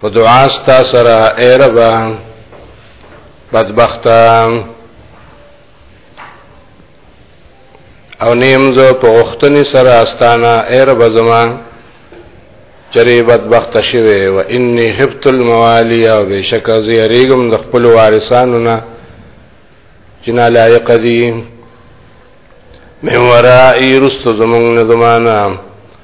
په دعا ستا سره اے رب بدبخت او نیم زه په وختنی سره استانه اے رب زما چری بدبخت شوه و انی حبت الموالی او بشک زیریګم د خپل وارثانو نه چې نه لایق دي من ورائی رست زمون زمانه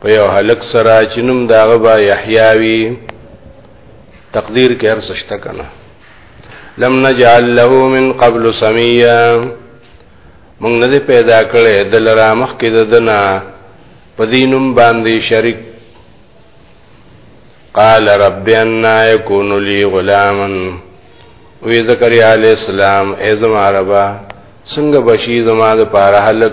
په یو هلک سره چې نوم د هغه به یحیا وي تقدیر کې هر څه شته که نه لم نجعل له من قبل سمیا مونږ نه دی پیدا کړی د لرا مخکې د دنا په دینم باندې شریک قال رب ان يكون لي غلاما وی زکریا علی السلام ای زما ربا څنګه بشی زما د پاره هلک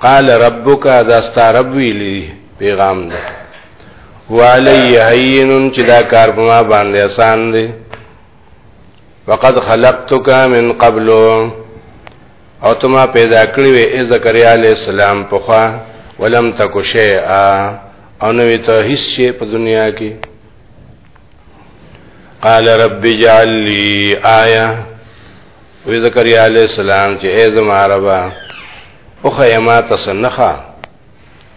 قال ربک دا ستا رب ویلی پیغام دی وعلی هین چې دا کار په ما باندې آسان دی وقد خلقتک من قبل او ته ما پیدا کړی وې ای زکریا علی السلام په خوا ولم تک شیئا او نو ته هیڅ شی په دنیا کې قال رب اجعل لي آیه وی زکریا علیہ السلام چې ای زما عربا او خیما تسنخا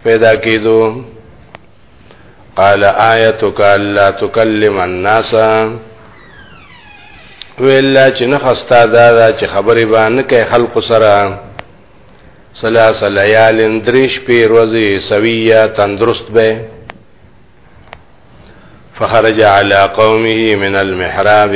پیدا کیدو قال آیتک الا تکلم الناس ویلا چې نه خستا دا, دا چې خبرې باندې کوي خلق سره سلاس لیال دریش پی روزی سویه تندرست به فخرج على قومه من المحراب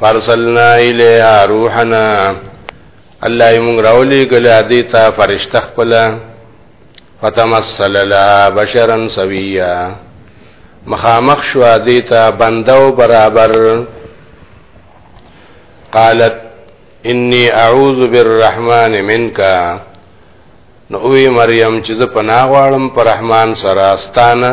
فرسلنا الیها روحنا الله یې موږ راولې ګل ادي ته فرشتہ خپل فتمثل لها بشرا سویا مخامخ شو ادي ته بندو برابر قالت انی اعوذ بالرحمن منک نو وی مریم چې زه پناه غواړم پر رحمان سره استانه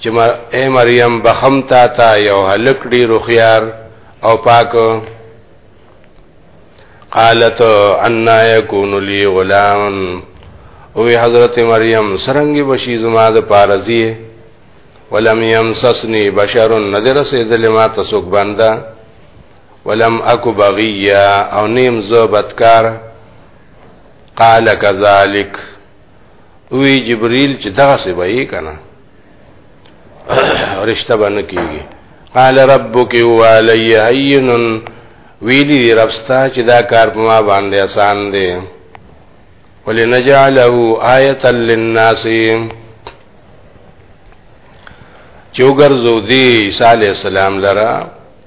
چې ما اے مریم بخم تا تا یو هلک ډیر خيار او پاک قالت ان یکون لی غلام او حضرت مریم سرنګ بشی زما د پارزی ولم یمسسنی بشر نذر سیدل ما تسوک بندا ولم اکو بغیا او نیم زو بدکار قال کذالک وی جبريل چې دغه څه وایي کنه رشتہ باندې کیږي قال ربك هو علي هين ویلی ربستا چې دا کار په ما باندې آسان دی ولنجعله آیه للناس چوګرزو دی صالح السلام لرا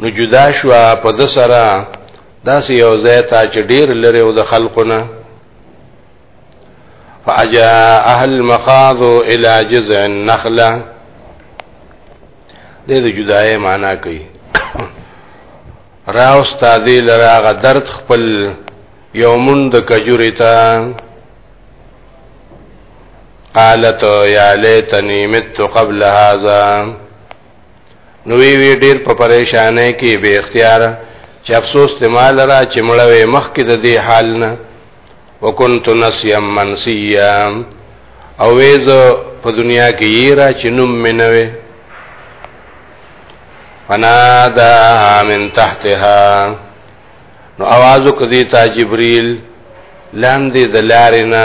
نو جدا شو په د سره داسې یو ځای ته چې ډیر لري او د خلقونه فاجاء اهل مخاض الى جذع النخله دې د جدای معنا کوي را استاد لراغه درد خپل یومن د کجوري ته قالت یا لیتنی مت قبل هذا نو وی وی ډیر په پریشانه کې به اختیار چې افسوس ته مال را چې مړوي مخ کې د دې حال نه وکنت نسیم منسیا او ویز په دنیا کې یې را چې نوم مې نه وي فنادا من تحتها نو आवाज وکړي تا جبريل لاندې د لارې نه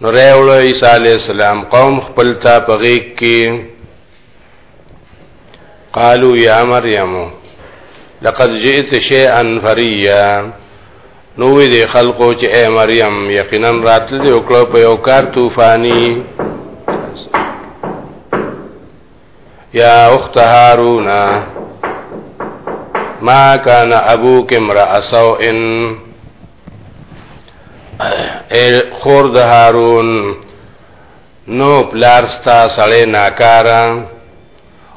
نو راوړ عیسی علی السلام قوم خپل ته پغیک کې قالو یا مریم لقد جئت شیئا فریا نو وی دی خلقو چې اے مریم یقینا راتل دی وکړو په یو کار طوفانی یا اخت هارون ما کان ابوک امرا سوء اے خور د هارون نو پلار ستا سړی ناکارا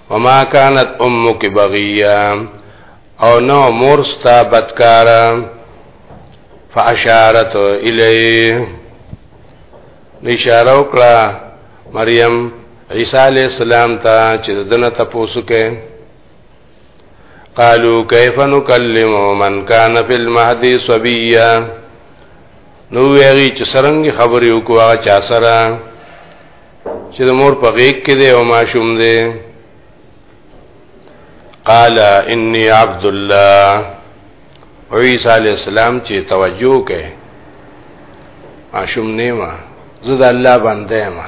وما كانت امك بغيا او نو مور ستا بدکارا فاشارت الیه اشاره وکړه مریم عیسی علی السلام ته چې دنه تاسو کې قالو کیف نکلم من کان فی المهدی صبیا نو ویری چې سرنګ خبرې وکوا چا سره چې د مور په غیږ کې دی او ماشوم دی قال انی عبد الله عیسی علی السلام چې توجه کوي ماشوم نیما زه د الله بنده ما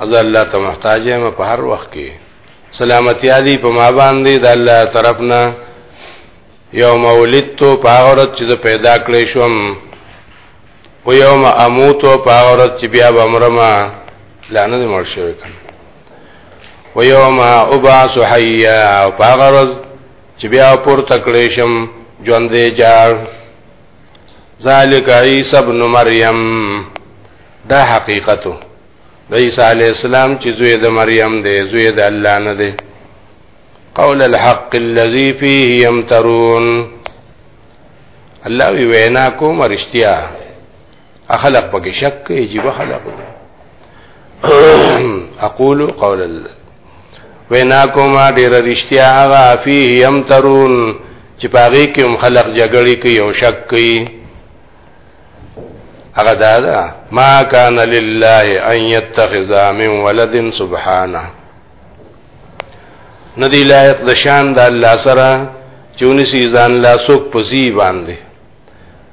از الله ته محتاج یم په هر وخت کې سلامتی علی په ما باندې د الله طرف نه یو مولد تو پاغورت چې پیدا کړې شوم او یو ما اموت او پاغورت چې بیا بمرما لانه دې مړ شوی کنه او یو ما ابعث حیا او پاغورت چې بیا پور تکړې شم ژوندې جار ذالک عیسی ابن مریم دا حقیقتو د عیسی علی السلام چې زوی د مریم دی زوی د الله نه دی قول الحق الذي فيه يمترون الله وی وینا کوم رښتیا اخلق پکې شک کوي عجیب خلق دي اقول قول الله وینا کوما ډیر رښتیا هغه فی یم ترون چې پاغي کې هم خلق جګړې کوي او شک کوي هغه دا ده ما کان لله ان يتخذ من ولد سبحانه ندی لایق د شان د الله سره چونی سیزان لا سوک پسی باندې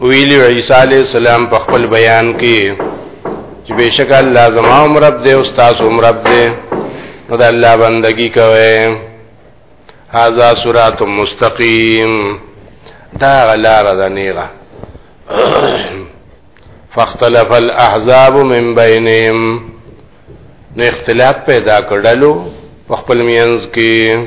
ویلی عیسی علی السلام په خپل بیان کې چې بشک الله زما عمر رب دې او تاسو عمر رب دې نو د الله بندگی کوي هاذا صراط مستقیم دا غلار ده نیغه فاختلف الاحزاب من بینهم نو اختلاف پیدا کړلو خپل مینز کې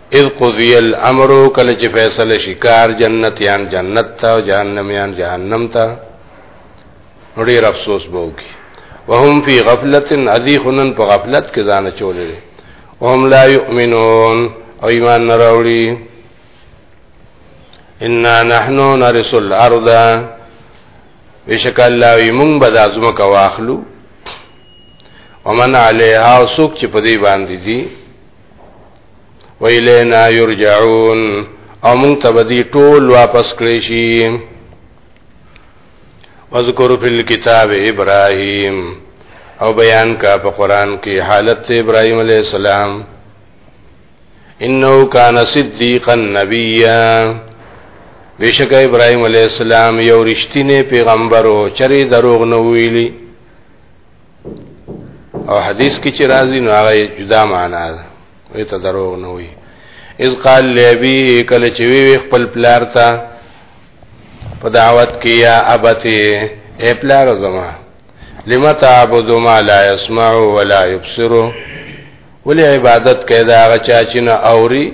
اذ قضی الامر کله چې فیصله شکار جنت یان جنت ته او جهنم یان جهنم ته ډیر افسوس به وکي وهم فی غفلت اذیخنن په غفلت کې ځان چولې وهم لا یؤمنون او ایمان نه راوړي ان نحن نرث الارض بشک الله یمون به د ازمه کا واخلو ومن علیها سوک چې په دې باندې دي ویلینا یرجعون او مونږ ته به دي ټول واپس کړی شي واذکر فی الكتاب ابراهیم او بیان کا په قران کې حالت ابراهیم علی السلام انه کان صدیقا نبیا بشک ابراهیم علی السلام یو رښتینی پیغمبر او چری دروغ نه ویلی او حدیث کې چې راځي نو هغه جدا معنا ده وي ته دروغ نه وي اذ قال لابي کله چې وی خپل پلار ته په دعوت کې یا ابته اے پلار زما لما تعبد ما لا يسمع ولا يبصر ولی عبادت کې دا هغه چا چې نه اوري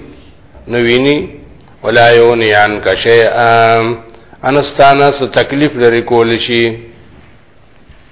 نو ویني ولا يوني عن كشيئا انستانه څه تکلیف لري کول شي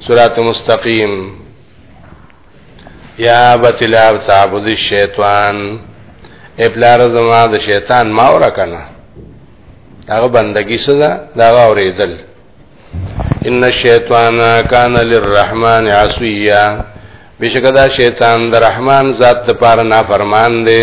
صراط مستقیم یا بتلا تعبد الشیطان ابلار زما د شیطان ما ور کنه هغه بندگی سزا دا اوریدل ان الشیطان کان للرحمن عصیا بشکدا شیطان د رحمان ذات لپاره نافرمان دی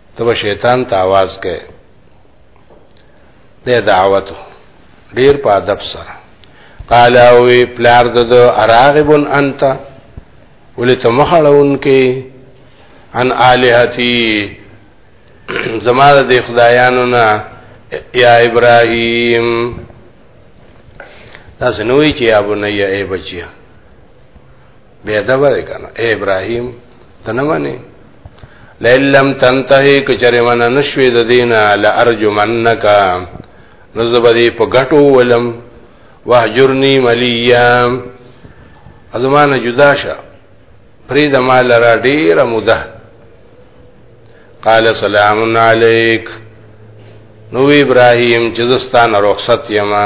ته به شیطان ته आवाज کې د دعوت ډیر په ادب سره قال او پلار د اراغب انت ولې ته مخړون کې ان الہتی زما د خدایانو نه یا ابراهیم تاسو نوې چې ابو نه یا ای بچیا بے ادب دی کنه اے ابراهيم ته نه منې لئن لم تنتهي کچره من نشوي د دینه لارجمنک نزبدی په غټو ولم واهجرني مليا ازمانه جدا شه پرې د مال را ډیره موده قال سلام علیک نو ابراهيم چې زستان رخصت یمه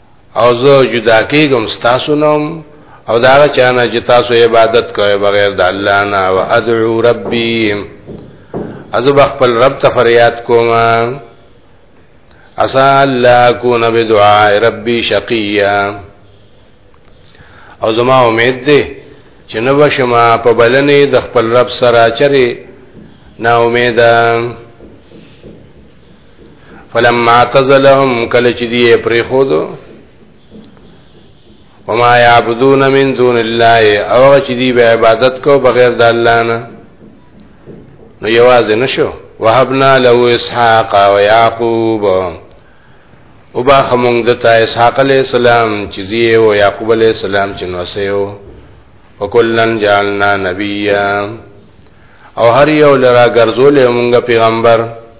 او زه جدا کېږم ستاسو نوم او دا چانه چې تاسو عبادت کوئ بغیر د الله نه او ادعو ربي از بخپل رب ته فریاد کوم اسا الله کون بدعاء ربي شقيا او زما امید ده چې نو بشما په بلنې د خپل رب سره چره نا امیدم فلما اعتزلهم کله چې دی پرې خودو وما يعبدون من دون الله او چې دی به عبادت کو بغیر د الله نه نو یوازې نشو وهبنا له اسحاق او يعقوب او با خمونږ د تا اسحاق علی السلام چې دی او يعقوب علی السلام چې نو سيو وکلن جعلنا نبيا او هر یو لرا ګرځولې مونږ پیغمبر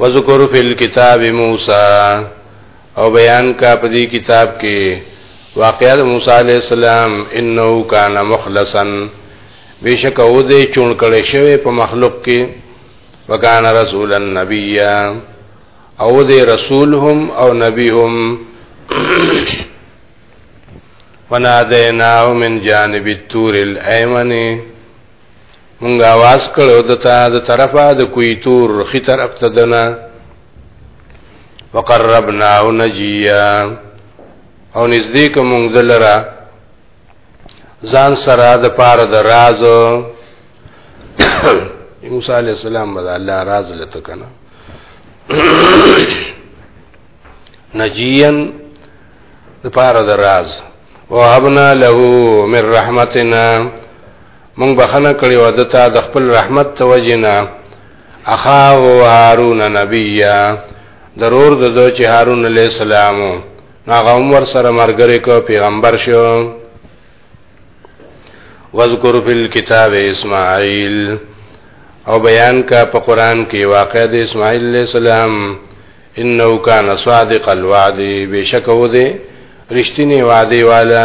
وذکر فی الكتاب موسی او بیان کا په دې کتاب کې واقعا موسی علی السلام انه کان مخلصا بشک او دې چون کړي شوی په مخلوق کې وکان رسول النبی او دې رسول هم او نبی هم ونادیناه من جانب التور الایمنی مونږ आवाज کړو د تا د طرفه د کوی تور خي طرف ته دنا وقربنا نجيا او نږدې کوم دلرا ځان سره د پاره د راز موسی عليه السلام بد الله راز لته کنه نجيا د پاره د راز وهبنا له من رحمتنا مونږ بخنه کړی و دتا د خپل رحمت توجنا اخا و هارون نبیا ضرور د دو چې هارون علی السلام هغه عمر سره مرګره کو پیغمبر شو واذکر فی الكتاب اسماعیل او بیان کا په قران کې واقع د اسماعیل علی السلام انه کان صادق الوعد بشک و دې رښتینی وعده والا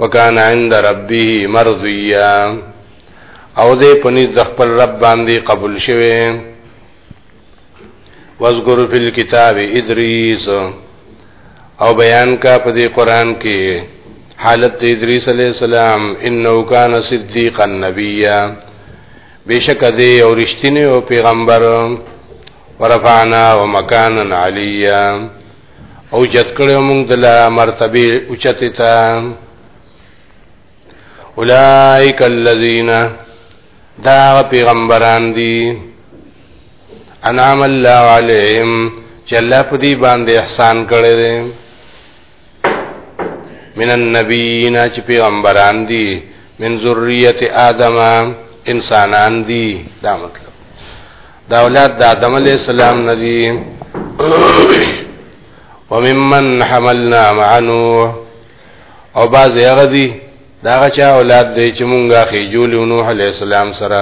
وکانه عند ربه مرضیا او دې پنځ د خپل رب باندې قبول شوه واذکر فی الكتاب ادریس او بیان کا په دې قران کې حالت ادریس علی السلام انه کان صدیقا نبیا بشک دې او رښتینی او پیغمبر ورفعنا ومکانا علیا او جت کړو موږ د مرتبه اوچته تا اولائک الذین دا پیغمبران دي انعام الله علیهم چې الله په دې باندې احسان کړی دی من النبیین چې پیغمبران دي من ذریه آدم انسانان دي دا مطلب دا اولاد د آدم علی السلام ندی وممن حملنا مع نوح او باز هغه دی دا چا اولاد دی چې مونږه خېجول نوح علی السلام سره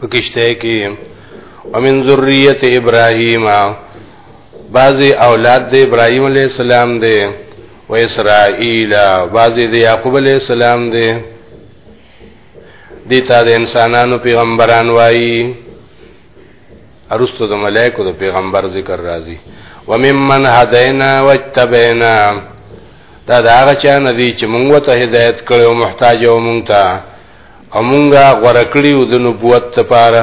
پکشته کې ومن ذریه ابراهیم بعضی اولاد د ابراهیم علی السلام دی و اسرائیل بعضی د یعقوب علی السلام دی دیتا د انسانانو پیغمبران وایي ارستو د ملائکو د پیغمبر ذکر راځي وممن هدینا واجتبینا دا دا هغه چا نه دي چې مونږ ته هدایت کړو محتاج او مونږ ته او مونږه غوړه کړیو د نبوت لپاره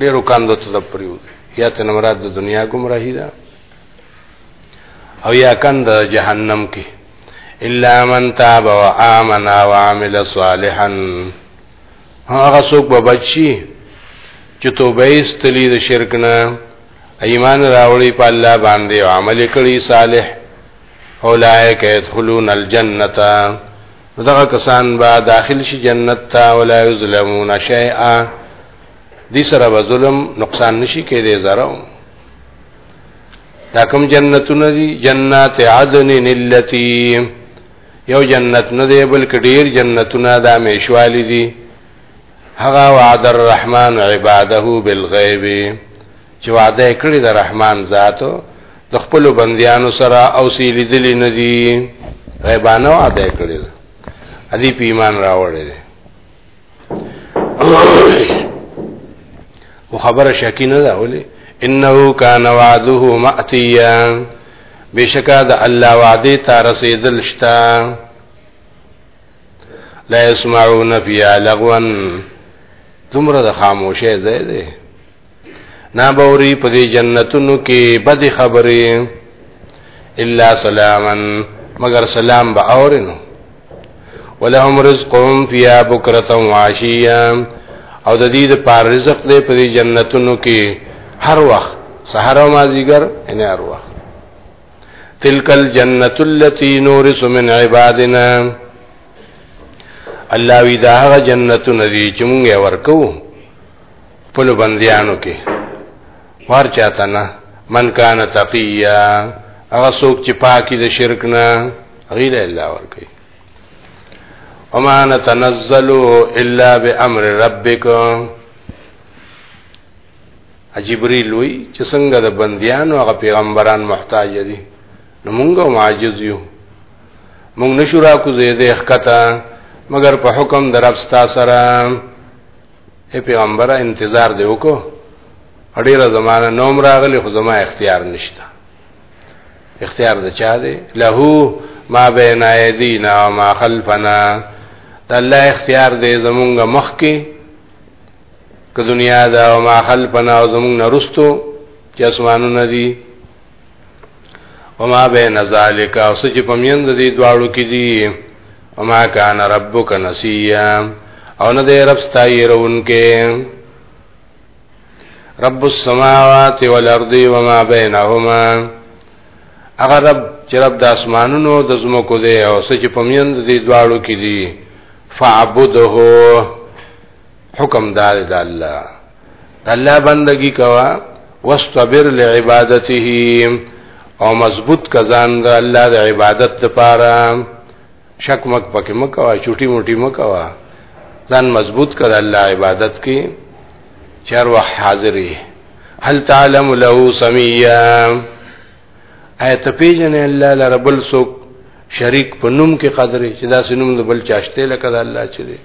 ډیرو کاندو ته د پریو یا ته مراد د دنیا گمراهی ده او یا کند جهنم کې الا من تاب و آمن و عمل صالحا هغه څوک به بچي چې توبه ایستلی د شرک نه ایمان راوړي په الله باندې او عمل کړي صالح اولائک يدخلون الجنه دغه کسان به داخل شي جنت ته ولا یظلمون شیئا دې سره به ظلم نقصان نشي کېدای زره دا کوم جنتونه دي جنات عدن التي یو جنت نه دی بلکې ډیر جنتونه د همیشوالي دي هغه وعد الرحمن عباده بالغیب چې وعده کړی د رحمان ذاتو د خپل بندیانو سره او سیلی دلی ندی غیبانه وعده کړی دی ادي په ایمان راوړی دی مخبره شکی نه ده ولې انه کان وعده ماتیا بشکا د الله وعده ته رسیدل شتا لا يسمعون فيها لغوا تمره د خاموشه زیاده نابوري په دې جنتونو کې بد خبرې الا سلاما مگر سلام به اورنو ولهم رزقهم فيها بكره وعشيا او د دې د پار رزق دې په دې جنتونو کې هر وخت سحر او مازیګر ان هر وخت تلک الجنه التي نورث من عبادنا الله وی دا هغه جنتونه دي چې مونږه ورکو خپل بندیانو کې وار چاته نه من کان تقیا هغه څوک چې پاکي د شرک نه غیر الله ور کوي وما نتنزل الا بامر ربک جبريل وی چې څنګه د بنديانو هغه پیغمبران محتاج دي نو موږ معجز یو موږ نشو را کوزې د اخکتا مگر په حکم درپستا سره اے پیغمبره انتظار دی وکړو اړیره زمانہ نوم راغلی خو زما اختیار نشته اختیار د چا دی له ما بین ایدینا و ما خلفنا د الله اختیار دی زمونږ مخ کې که دنیا دا و ما خلفنا او زمونږ نرستو چې اسمانونه دي وما بین ذالک او سچ پمیند دی دواړو کې دی وما کان ربک نسیا او نه دی رب ستایرون کې رب السماوات والارض وما بینهما اگر رب چې رب د اسمانونو د زمکو دی او سچ پمیند دی دواړو کې دی فعبده حکم دار د الله الله بندگی کوا واستبر لعبادته او مضبوط کزان د الله د عبادت لپاره شک مک پکې مکوا چټي موټي مکوا ځان مضبوط کړ الله عبادت کې چر وه حاضرې هل تعلم له سميا ایت پیجن الله لربل سوک شریک په نوم کې قدرې چې دا سنوم د بل چاشته لکه الله چې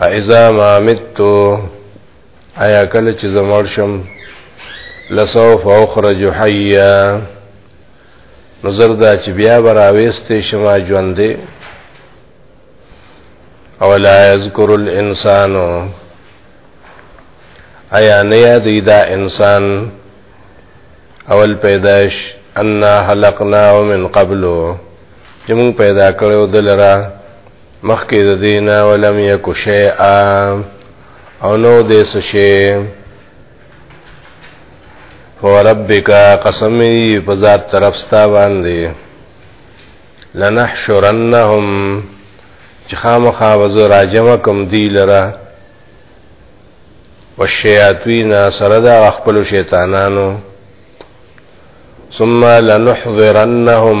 اذا ما متو ایا کله چې زمړ شم لسوف اخرج حیا نظر دا چې بیا براويستې شما ژوندې او لا یذکر الانسان ایا نه یاد دا انسان اول پیدائش انا خلقناه من قبل چې موږ پیدا کړو دلرا مخکې د دینا ولم یکو شیئا او نو دې څه شی وربک قسم دی په ذات طرف ستا باندې لنحشرنهم چې خامخا وزو راجم کم دی لره والشیاطین سره دا خپل شیطانانو ثم لنحضرنهم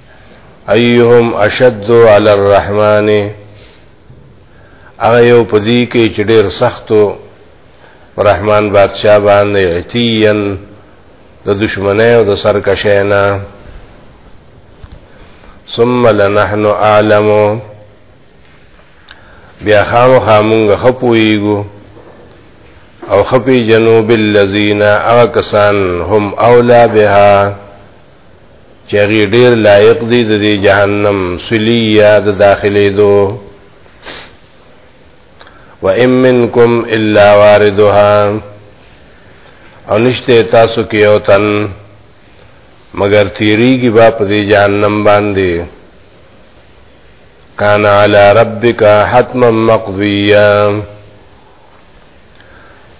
ايهم اشد علی الرحمن هغه یو پدی کې چې ډیر سختو رحمان بادشاہ باندې عتیین د دشمنه او د سرکشینا ثم لنحن اعلم بیا خامو خامونګ خپویګو او خپی جنوب الذین اغه کسان هم اولا بها چې هغه ډیر لایق دي د جهنم سلیه د داخلي دو و ام منکم الا واردها او نشته تاسو کې یو تن مگر تیریږي با په دې جهنم باندې کان علی ربک حتما مقضیه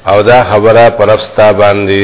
او دا خبره پرستا باندې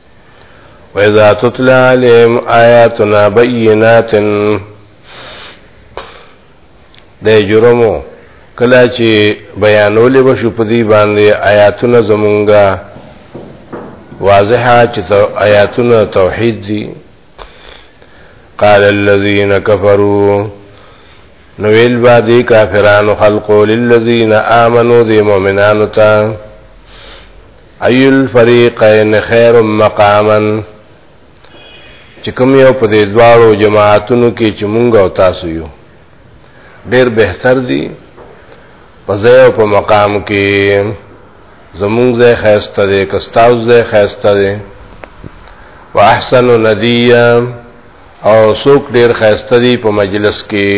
وإذا تتلى عليهم آياتنا بينات د جرمو کله چې بیانولې بشو په دې باندې آیاتونه زمونږه واضحه چې آیاتونه توحید دي قال الذين كفروا نویل با دی کافرانو خلقو للذین آمنو دی مومنانو تا ای الفریقین خیر مقاما چې کوم یو په دې دواړو جماعتونو کې چې مونږ او تاسو یو ډیر بهتر دی په ځای او په مقام کې زمونږ ځای خیسته دی کستاو ځای خیسته دی واحسن ندیه او څوک ډیر خیسته دی په مجلس کې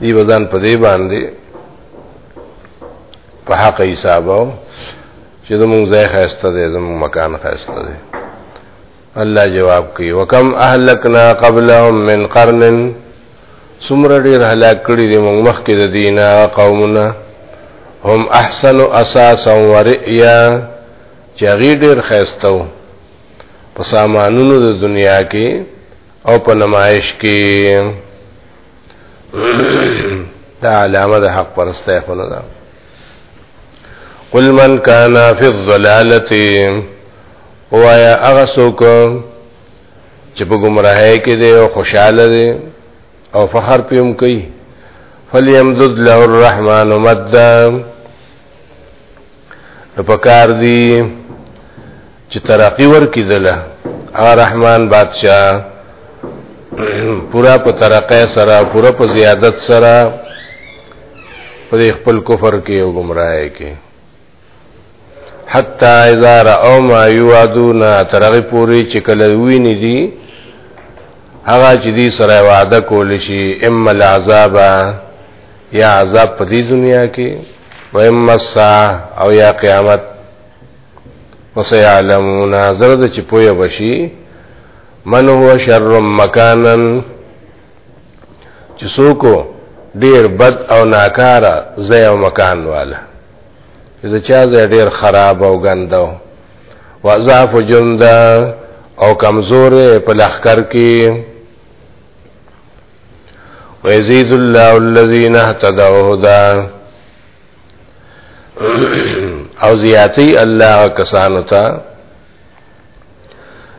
دی وزن په دې باندې په حق حسابو چې زموږ ځای خسته دی زموږ مکان خسته دی الله جواب کوي وکم اهلکنا قبلهم من قرن سمر ډیر هلاک کړي دي موږ مخکې د دینه قومنا هم احسن اساسا ورئیا چې غیر ډیر خستو په سامانونو د دنیا کې او په نمایش کې دا علامه د حق پرسته خونه ده قل من کان فی الضلاله وایا هغه څوک چې په گمراهۍ کې دی او خوشاله دی او فخر پېم کوي فلیمدد له الرحمن مدّا نو پکار دی چې ترقی ورکی دله هغه رحمان بادشاہ پورا په ترقه سره پورا په زیادت سره په خپل کفر کې او گمراهۍ کې حتا اذا راو ما یوادون ترغه پوری چې کله ویني دي هغه چې دې سره وعده کول شي اما العذاب یا عذاب په دې دنیا کې و اما الساعه او یا قیامت وسيعلمون زرد چې پوي بشي من هو شر مکانا چې څوک ډیر بد او ناکاره ځای او مکان والا دا چا ځای ډیر خراب او ګندو وضعف جند او کمزور په لخر کې ويزيد الله الذين اهتدوا هدى او زیاتی الله کسانو ته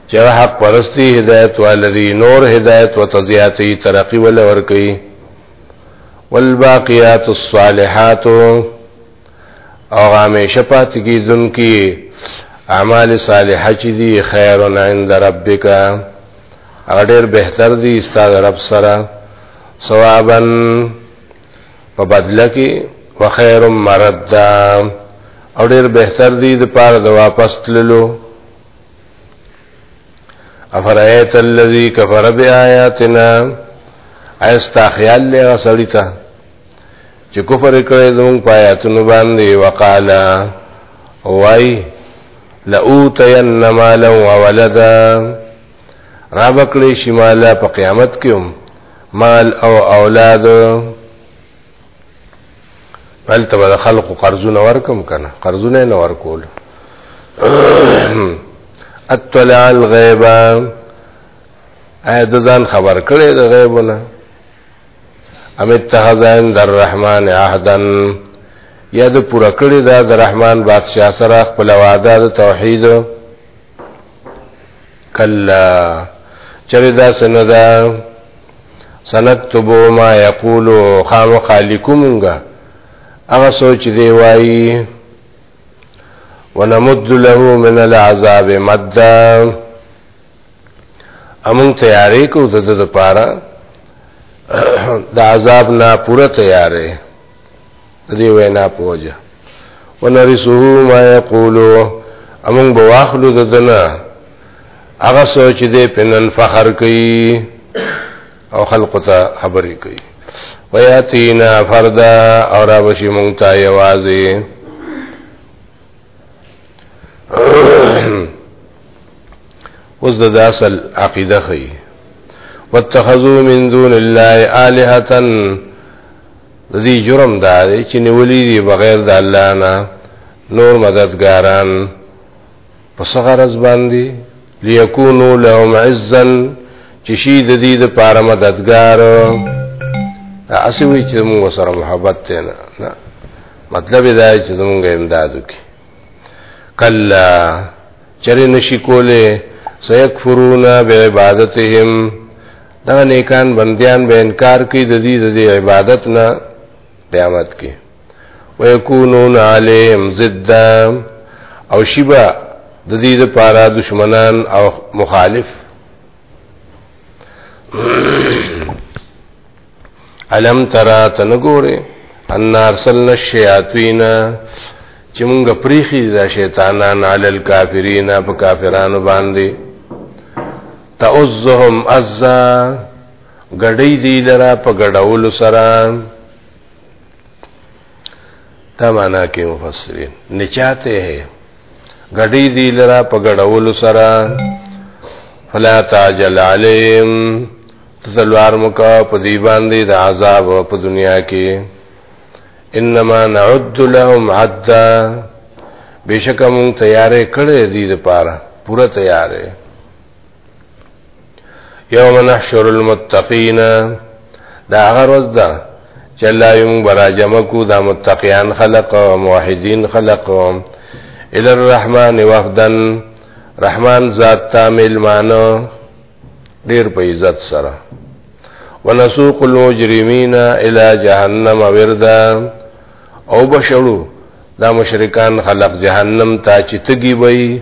چې حق پرستی هدایت والذي نور هدایت او تزیاتی ترقی ول ور کوي والباقیات الصالحات او همیشه پات کی دن کی اعمال صالحه چې دي خیر عند ربک هغه ډیر بهتر دی استاد رب سره ثوابا په بدله کې وخیر مرد او ډیر بهتر دی د پاره د واپس تللو افرایت الذی کفر بیااتنا ایستا خیال لغه سړی ته چې کفر کړی زموږ پایاتونو باندې وقالا وای لئوتین مالا وولدا را بکړې شي مالا په قیامت کې هم مال او اولاد بل ته به خلکو قرضونه ورکم کنه قرضونه نه ورکول اطلع الغیب اې د ځان خبر کړي د غیبونه ام اتخذان در رحمان عهدن یا د پوره کړی دا د رحمان بادشاہ سره خپل وعده د توحید کلا چرې دا سنه ده سنکتبو ما یقولو خام خالکو مونږه هغه سوچ دی وایي ونمد له من العذاب مدا امون تیارې کو د د پاره د عذاب نه پوره تیارې دې وینا په وجه ونرسه ما یقولو امون به واخلو د دنه هغه سوچ دې پنن فخر کوي او خلق ته خبرې کوي ویاتینا فردا او را بشي مونږ ته یوازې اوس د داسل عقیده خي واتخذوا من دون الله الهه د دې جرم دا دی چې نیولې دي بغیر د الله نه نور مددګاران په صغرز باندې ليكونوا لهم عزا چې شي د دې د پاره مددګار اسوي چې موږ سره محبت ته نه نه مطلب دا چې موږ امداد وکړي کلا چرې نشي کوله سيكفرون بعبادتهم دا نیکان بندیان به انکار کوي د دې د عبادت نه قیامت کې ويكونون عليهم ضد او شبا د دې لپاره دشمنان او مخالف علم ترى تنګوره ان ارسلنا الشياطين چې موږ پریخي د شیطانان علی الکافرین په کافرانو باندې تعزهم عزا غړی دی لرا په غړول سره دا معنا کې مفسرین نچاته ہے غړی دی لرا په غړول سره فلا تعجل علیم تلوار مکا په دی باندې د عذاب په دنیا کې انما نعد لهم عدا بشک مون تیارې کړې دي د پاره پوره تیارې یوم نحشر المتقین دا هغه ورځ ده چې الله یې موږ براجم کو دا متقیان خلق او موحدین خلق ال الرحمن وفدن رحمان ذات تامل مانو ډیر په عزت سره ونسوق المجرمین الی جهنم وردا او بشړو دا مشرکان خلق جهنم ته چې تګي وي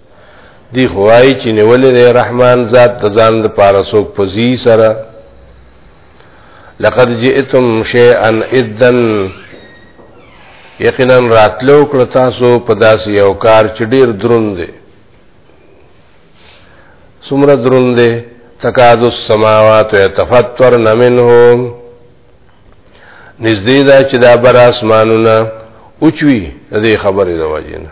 دی خوای چې نیولې دی رحمان ذات د ځان د پاره سوک پزی سره لقد جئتم شیئا اذن یقینا راتلو کړ تاسو په داسې یو کار چې ډیر دروند دی سمره دروند دی تکاد السماوات يتفطرن منه نږدې ده چې دا بر اسمانونه اوچوي د دې خبرې د واجینه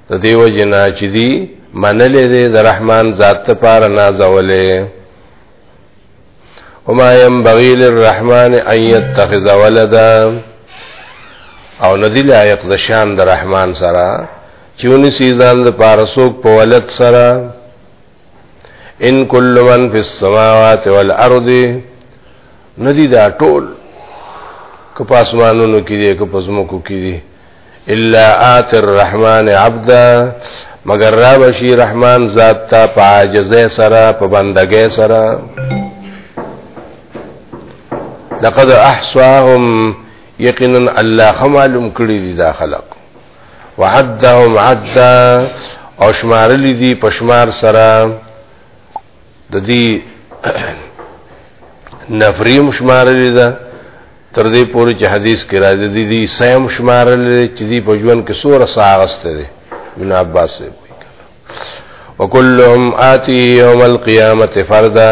د دیو جنا چې دی منلې دې د رحمان ذات ته پار نازولې وما ينبغي للرحمن ان يتخذ ولدا او ندی لایق د شان د رحمان سره چونی سیزان د پارسوک په ولد سره ان کل من فی السماوات والارض ندی دا ټول که په اسمانونو کې دي که په زمکو کې دي الا آت الرحمن عبدا مگر را بشی رحمان ذات تا په عاجزه سره په بندګۍ سره لقد احصاهم یقینا الله خمالم کړی دي دا خلق وعدهم عدا او شمار لدی پشمار سره د دې نفریم شمار لري دا تر دې پورې چې حدیث کې راځي د دې سیم شمار لري چې دې په ژوند کې سوره ساغسته دي ابن عباس وکړه وکلهم آتی یوم القیامت فردا